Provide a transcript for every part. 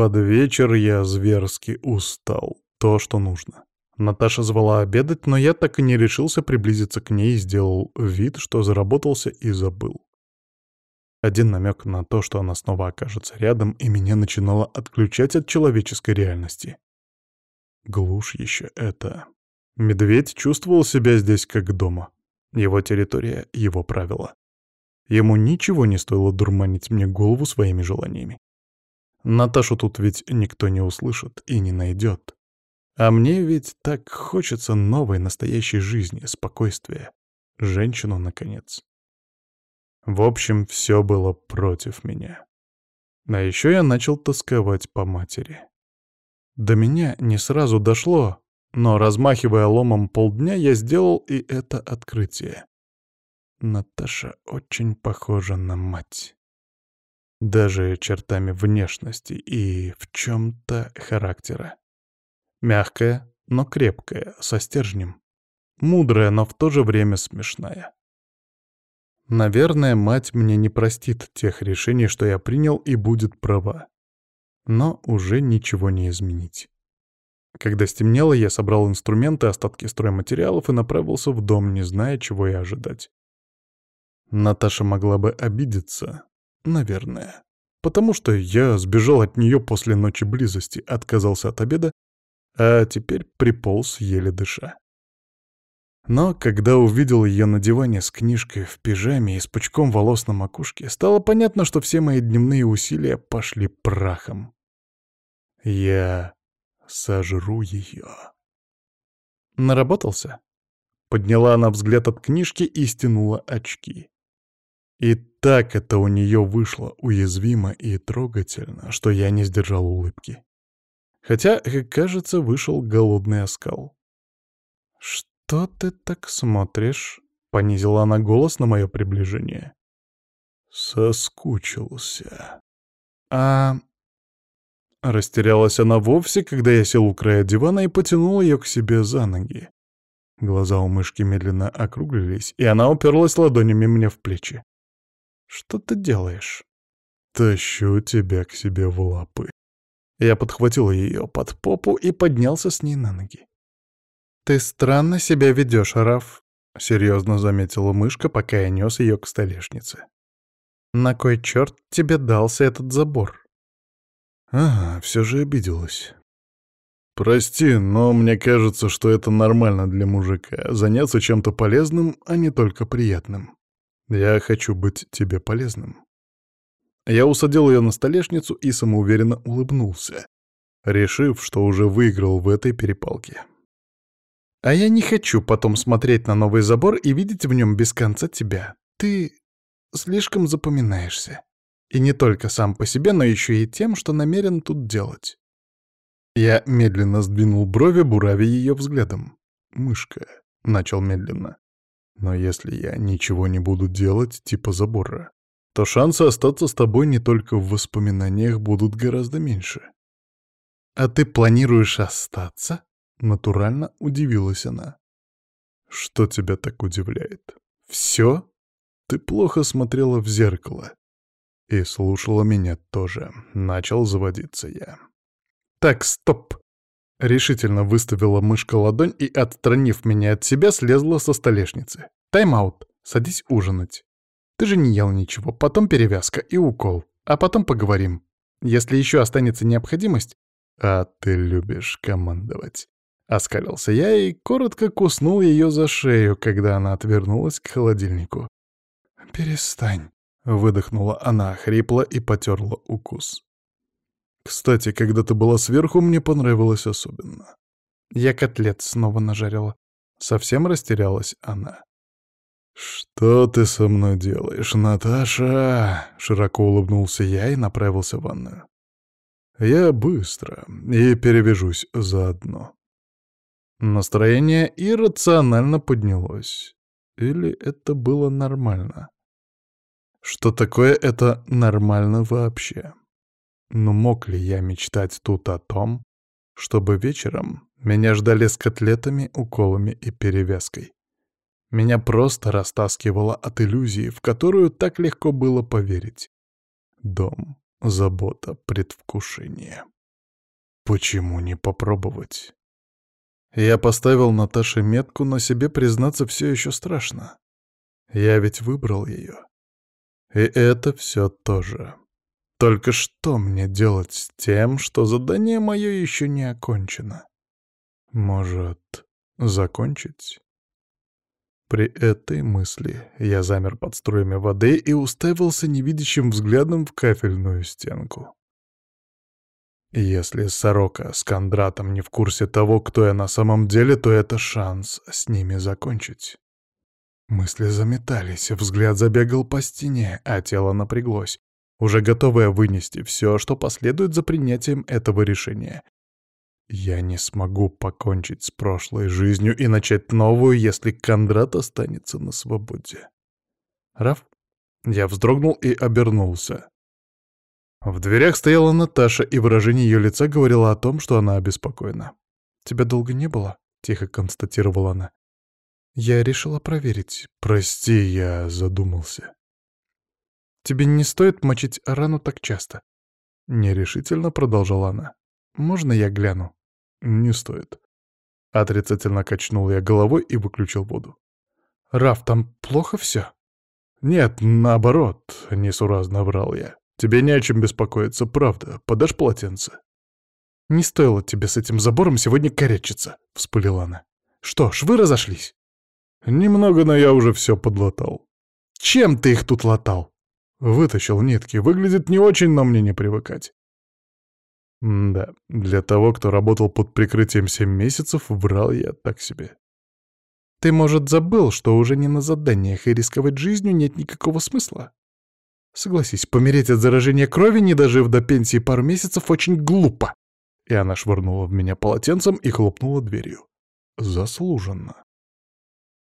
Под вечер я зверски устал. То, что нужно. Наташа звала обедать, но я так и не решился приблизиться к ней и сделал вид, что заработался и забыл. Один намек на то, что она снова окажется рядом, и меня начинало отключать от человеческой реальности. Глушь еще это. Медведь чувствовал себя здесь как дома. Его территория, его правила. Ему ничего не стоило дурманить мне голову своими желаниями. Наташу тут ведь никто не услышит и не найдет. А мне ведь так хочется новой настоящей жизни, спокойствия. Женщину, наконец. В общем, все было против меня. А еще я начал тосковать по матери. До меня не сразу дошло, но, размахивая ломом полдня, я сделал и это открытие. Наташа очень похожа на мать. Даже чертами внешности и в чем-то характера. Мягкая, но крепкая, со стержнем. Мудрая, но в то же время смешная. Наверное, мать мне не простит тех решений, что я принял, и будет права. Но уже ничего не изменить. Когда стемнело, я собрал инструменты, остатки стройматериалов и направился в дом, не зная, чего и ожидать. Наташа могла бы обидеться, наверное. Потому что я сбежал от нее после ночи близости, отказался от обеда а теперь приполз, еле дыша. Но когда увидел ее на диване с книжкой в пижаме и с пучком волос на макушке, стало понятно, что все мои дневные усилия пошли прахом. Я сожру ее. Наработался? Подняла она взгляд от книжки и стянула очки. И так это у нее вышло уязвимо и трогательно, что я не сдержал улыбки. Хотя, кажется, вышел голодный оскал. «Что ты так смотришь?» — понизила она голос на мое приближение. «Соскучился». «А...» Растерялась она вовсе, когда я сел у края дивана и потянул ее к себе за ноги. Глаза у мышки медленно округлились, и она уперлась ладонями мне в плечи. «Что ты делаешь?» «Тащу тебя к себе в лапы», я подхватил ее под попу и поднялся с ней на ноги. «Ты странно себя ведешь, Раф», — серьезно заметила мышка, пока я нес ее к столешнице. «На кой черт тебе дался этот забор?» «Ага, все же обиделась». «Прости, но мне кажется, что это нормально для мужика — заняться чем-то полезным, а не только приятным. Я хочу быть тебе полезным». Я усадил ее на столешницу и самоуверенно улыбнулся, решив, что уже выиграл в этой перепалке. «А я не хочу потом смотреть на новый забор и видеть в нем без конца тебя. Ты слишком запоминаешься. И не только сам по себе, но еще и тем, что намерен тут делать». Я медленно сдвинул брови, буравя ее взглядом. «Мышка», — начал медленно. «Но если я ничего не буду делать, типа забора, то шансы остаться с тобой не только в воспоминаниях будут гораздо меньше. «А ты планируешь остаться?» — натурально удивилась она. «Что тебя так удивляет? Все? Ты плохо смотрела в зеркало. И слушала меня тоже. Начал заводиться я. «Так, стоп!» Решительно выставила мышка ладонь и, отстранив меня от себя, слезла со столешницы. «Тайм-аут. Садись ужинать». Ты же не ел ничего, потом перевязка и укол, а потом поговорим. Если еще останется необходимость... А ты любишь командовать. Оскалился я и коротко куснул ее за шею, когда она отвернулась к холодильнику. «Перестань», — выдохнула она хрипло и потерла укус. «Кстати, когда ты была сверху, мне понравилось особенно». Я котлет снова нажарила. Совсем растерялась она. «Что ты со мной делаешь, Наташа?» — широко улыбнулся я и направился в ванную. «Я быстро и перевяжусь заодно». Настроение иррационально поднялось. Или это было нормально? Что такое это нормально вообще? Но мог ли я мечтать тут о том, чтобы вечером меня ждали с котлетами, уколами и перевязкой? Меня просто растаскивало от иллюзии, в которую так легко было поверить. Дом, забота, предвкушение. Почему не попробовать? Я поставил Наташе метку, но себе признаться все еще страшно. Я ведь выбрал ее. И это все тоже. Только что мне делать с тем, что задание мое еще не окончено? Может, закончить? При этой мысли я замер под струями воды и уставился невидящим взглядом в кафельную стенку. Если Сорока с Кондратом не в курсе того, кто я на самом деле, то это шанс с ними закончить. Мысли заметались, взгляд забегал по стене, а тело напряглось, уже готовое вынести все, что последует за принятием этого решения. Я не смогу покончить с прошлой жизнью и начать новую, если Кондрат останется на свободе. Раф? Я вздрогнул и обернулся. В дверях стояла Наташа, и выражение ее лица говорило о том, что она обеспокоена. «Тебя долго не было?» — тихо констатировала она. «Я решила проверить. Прости, я задумался». «Тебе не стоит мочить рану так часто?» Нерешительно продолжала она. «Можно я гляну?» «Не стоит». Отрицательно качнул я головой и выключил воду. «Раф, там плохо все?» «Нет, наоборот», — несуразно врал я. Тебе не о чем беспокоиться, правда. Подашь полотенце?» «Не стоило тебе с этим забором сегодня корячиться», — вспылила она. «Что, швы разошлись?» «Немного, но я уже все подлатал». «Чем ты их тут латал?» «Вытащил нитки. Выглядит не очень, но мне не привыкать». М да, для того, кто работал под прикрытием семь месяцев, врал я так себе. «Ты, может, забыл, что уже не на заданиях, и рисковать жизнью нет никакого смысла?» Согласись, помереть от заражения крови, не дожив до пенсии пару месяцев, очень глупо. И она швырнула в меня полотенцем и хлопнула дверью. Заслуженно.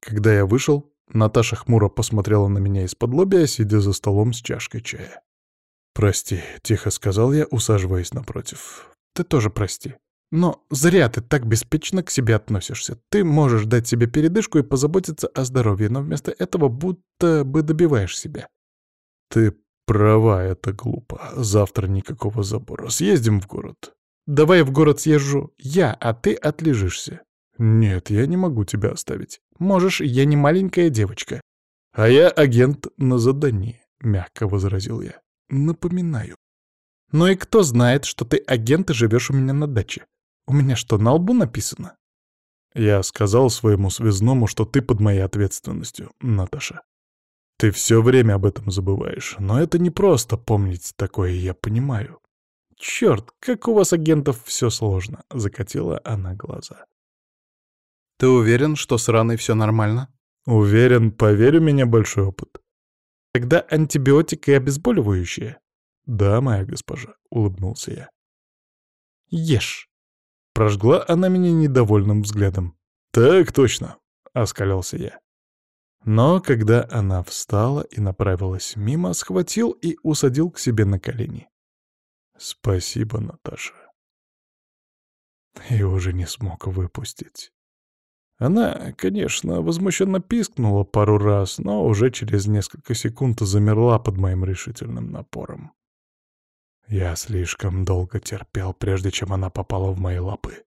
Когда я вышел, Наташа хмуро посмотрела на меня из-под лобя, сидя за столом с чашкой чая. «Прости», — тихо сказал я, усаживаясь напротив. «Ты тоже прости. Но зря ты так беспечно к себе относишься. Ты можешь дать себе передышку и позаботиться о здоровье, но вместо этого будто бы добиваешь себя. «Ты права, это глупо. Завтра никакого забора. Съездим в город». «Давай в город съезжу я, а ты отлежишься». «Нет, я не могу тебя оставить. Можешь, я не маленькая девочка». «А я агент на задании», — мягко возразил я. «Напоминаю». «Ну и кто знает, что ты агент и живешь у меня на даче? У меня что, на лбу написано?» Я сказал своему связному, что ты под моей ответственностью, Наташа. Ты все время об этом забываешь, но это не просто помнить такое, я понимаю. Черт, как у вас, агентов, все сложно, закатила она глаза. Ты уверен, что с раной все нормально? Уверен, поверь, у меня большой опыт. Тогда антибиотик и обезболивающее? Да, моя госпожа, улыбнулся я. Ешь. Прожгла она меня недовольным взглядом. Так точно, оскалился я. Но когда она встала и направилась мимо, схватил и усадил к себе на колени. «Спасибо, Наташа». И уже не смог выпустить. Она, конечно, возмущенно пискнула пару раз, но уже через несколько секунд замерла под моим решительным напором. Я слишком долго терпел, прежде чем она попала в мои лапы.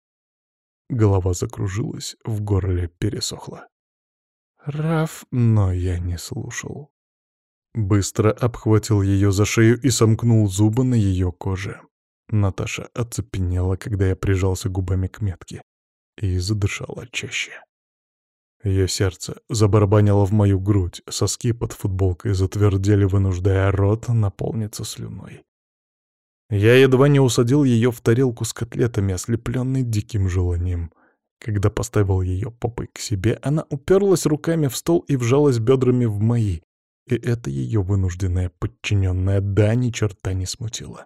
Голова закружилась, в горле пересохла. Раф, но я не слушал. Быстро обхватил ее за шею и сомкнул зубы на ее коже. Наташа оцепенела, когда я прижался губами к метке, и задышала чаще. Ее сердце забарабанило в мою грудь, соски под футболкой затвердели, вынуждая рот наполниться слюной. Я едва не усадил ее в тарелку с котлетами, ослепленный диким желанием — когда поставил ее попой к себе, она уперлась руками в стол и вжалась бедрами в мои. И это ее вынужденная подчиненная да ни черта не смутила.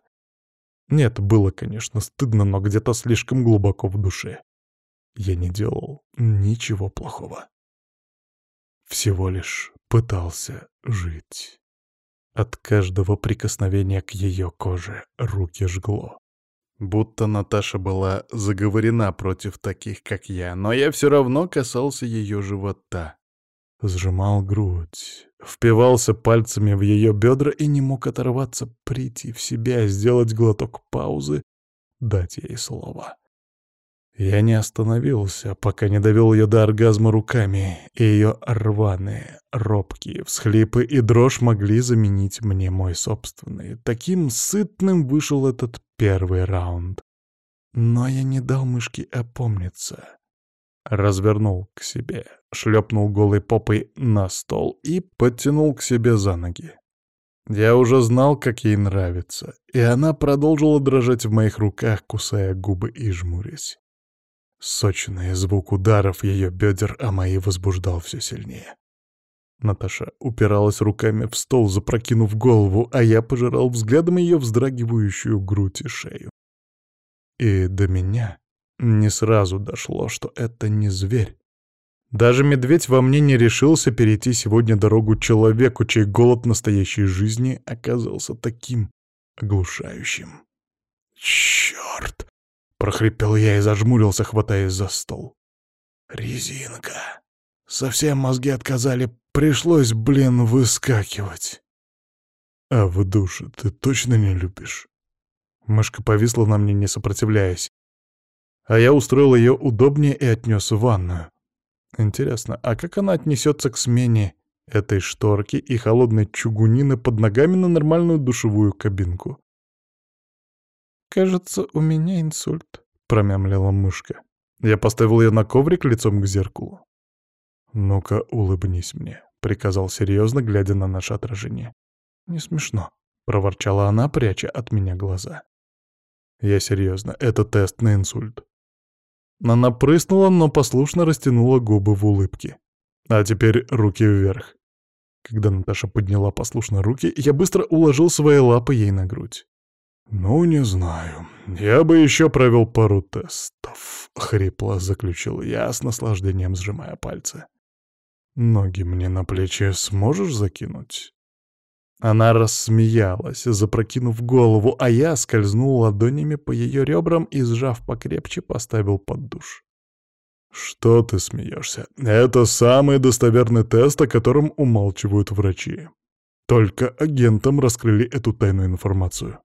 Нет, было, конечно, стыдно, но где-то слишком глубоко в душе. Я не делал ничего плохого. Всего лишь пытался жить. От каждого прикосновения к ее коже руки жгло. Будто Наташа была заговорена против таких, как я, но я все равно касался ее живота. Сжимал грудь, впивался пальцами в ее бедра и не мог оторваться, прийти в себя, сделать глоток паузы, дать ей слово. Я не остановился, пока не довел ее до оргазма руками, и ее рваные, робкие всхлипы и дрожь могли заменить мне мой собственный. Таким сытным вышел этот первый раунд. Но я не дал мышке опомниться. Развернул к себе, шлепнул голой попой на стол и подтянул к себе за ноги. Я уже знал, как ей нравится, и она продолжила дрожать в моих руках, кусая губы и жмурясь. Сочный звук ударов ее бедер, а мои возбуждал все сильнее. Наташа упиралась руками в стол, запрокинув голову, а я пожирал взглядом ее вздрагивающую грудь и шею. И до меня не сразу дошло, что это не зверь. Даже медведь во мне не решился перейти сегодня дорогу человеку, чей голод настоящей жизни оказался таким оглушающим. Черт! Прохрипел я и зажмурился, хватаясь за стол. «Резинка. Совсем мозги отказали, пришлось, блин, выскакивать». «А в душе ты точно не любишь?» Мышка повисла на мне, не сопротивляясь. А я устроил ее удобнее и отнес в ванную. Интересно, а как она отнесется к смене этой шторки и холодной чугунины под ногами на нормальную душевую кабинку? «Кажется, у меня инсульт», — промямлила мышка. Я поставил ее на коврик лицом к зеркалу. «Ну-ка, улыбнись мне», — приказал серьезно, глядя на наше отражение. «Не смешно», — проворчала она, пряча от меня глаза. «Я серьезно, это тест на инсульт». Она прыснула, но послушно растянула губы в улыбке. «А теперь руки вверх». Когда Наташа подняла послушно руки, я быстро уложил свои лапы ей на грудь. «Ну, не знаю. Я бы еще провел пару тестов», — хрипло заключил я, с наслаждением сжимая пальцы. «Ноги мне на плечи сможешь закинуть?» Она рассмеялась, запрокинув голову, а я скользнул ладонями по ее ребрам и, сжав покрепче, поставил под душ. «Что ты смеешься? Это самый достоверный тест, о котором умалчивают врачи. Только агентам раскрыли эту тайную информацию»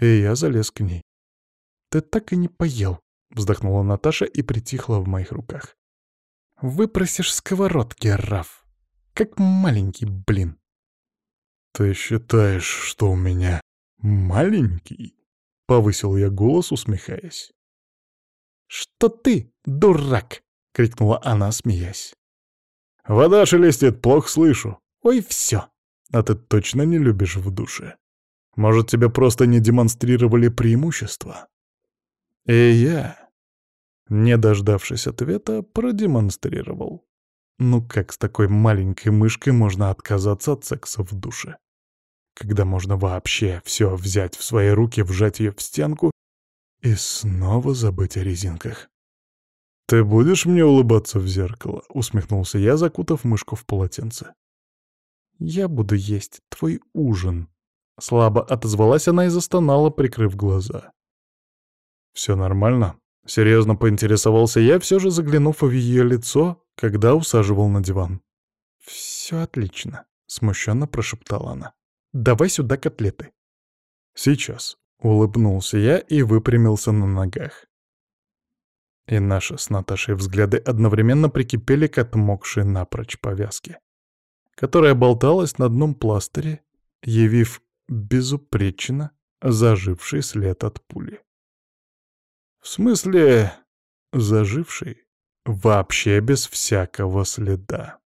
и я залез к ней. «Ты так и не поел», — вздохнула Наташа и притихла в моих руках. «Выпросишь сковородки, Раф. Как маленький, блин». «Ты считаешь, что у меня маленький?» — повысил я голос, усмехаясь. «Что ты, дурак!» — крикнула она, смеясь. «Вода шелестит, плохо слышу. Ой, все. А ты точно не любишь в душе?» Может, тебе просто не демонстрировали преимущества? И я, не дождавшись ответа, продемонстрировал. Ну как с такой маленькой мышкой можно отказаться от секса в душе? Когда можно вообще все взять в свои руки, вжать ее в стенку и снова забыть о резинках. «Ты будешь мне улыбаться в зеркало?» — усмехнулся я, закутав мышку в полотенце. «Я буду есть твой ужин», Слабо отозвалась она и застонала, прикрыв глаза. «Все нормально?» — серьезно поинтересовался я, все же заглянув в ее лицо, когда усаживал на диван. «Все отлично», — смущенно прошептала она. «Давай сюда котлеты». «Сейчас», — улыбнулся я и выпрямился на ногах. И наши с Наташей взгляды одновременно прикипели к отмокшей напрочь повязке, которая болталась на одном пластыре, явив безупречно заживший след от пули. В смысле, заживший вообще без всякого следа.